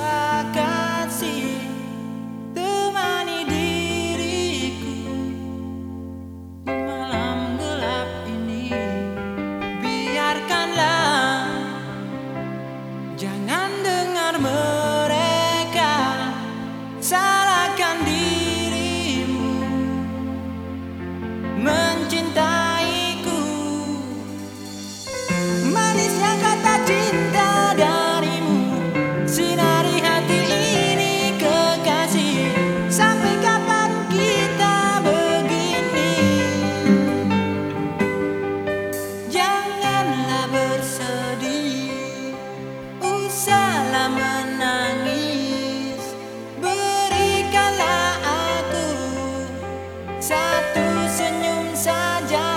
I got Satu senyum saja.